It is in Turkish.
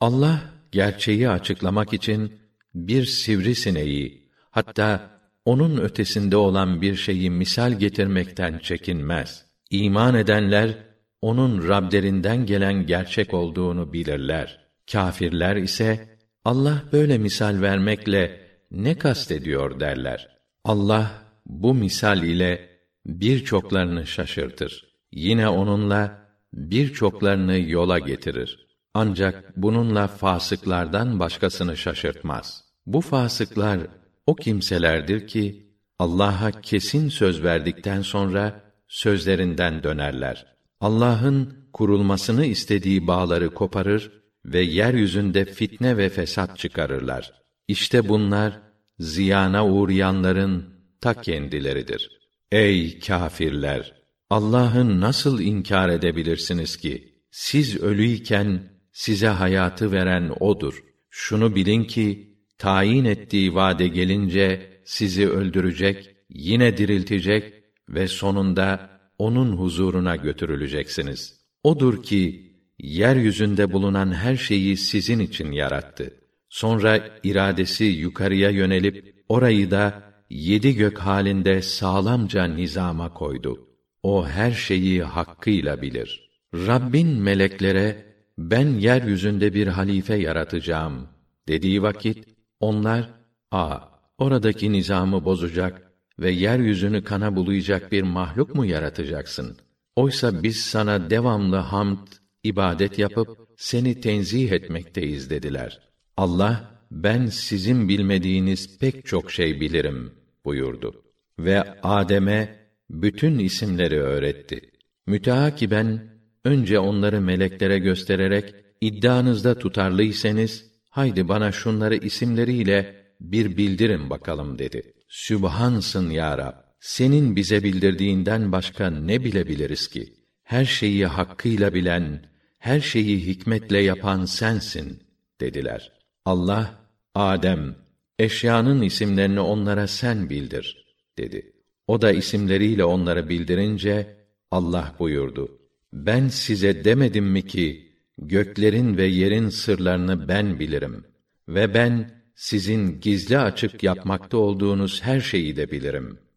Allah gerçeği açıklamak için bir sivrisineği hatta onun ötesinde olan bir şeyi misal getirmekten çekinmez. İman edenler onun Rablerinden gelen gerçek olduğunu bilirler. Kâfirler ise Allah böyle misal vermekle ne kastediyor derler. Allah bu misal ile birçoklarını şaşırtır. Yine onunla birçoklarını yola getirir. Ancak bununla fasıklardan başkasını şaşırtmaz. Bu fasıklar o kimselerdir ki Allah'a kesin söz verdikten sonra sözlerinden dönerler. Allah'ın kurulmasını istediği bağları koparır ve yeryüzünde fitne ve fesat çıkarırlar. İşte bunlar ziyana uğrayanların ta kendileridir. Ey kâfirler! Allah'ı nasıl inkar edebilirsiniz ki? Siz ölüyken size hayatı veren odur. Şunu bilin ki tayin ettiği vade gelince sizi öldürecek, yine diriltecek ve sonunda onun huzuruna götürüleceksiniz. Odur ki yeryüzünde bulunan her şeyi sizin için yarattı. Sonra iradesi yukarıya yönelip orayı da yedi gök halinde sağlamca nizama koydu. O her şeyi hakkıyla bilir. Rabbin meleklere ben yeryüzünde bir halife yaratacağım dediği vakit onlar a oradaki nizamı bozacak ve yeryüzünü kana bulayacak bir mahluk mu yaratacaksın? Oysa biz sana devamlı hamd, ibadet yapıp seni tenzih etmekteyiz dediler. Allah ben sizin bilmediğiniz pek çok şey bilirim buyurdu ve Adem'e bütün isimleri öğretti. Müteakiben önce onları meleklere göstererek iddianızda tutarlıysanız haydi bana şunları isimleriyle bir bildirin bakalım dedi. Sübhansın ya Rab. Senin bize bildirdiğinden başka ne bilebiliriz ki? Her şeyi hakkıyla bilen, her şeyi hikmetle yapan sensin dediler. Allah, Adem, eşyanın isimlerini onlara sen bildir dedi. O da isimleriyle onları bildirince Allah buyurdu: Ben size demedim mi ki göklerin ve yerin sırlarını ben bilirim ve ben sizin gizli açık yapmakta olduğunuz her şeyi de bilirim.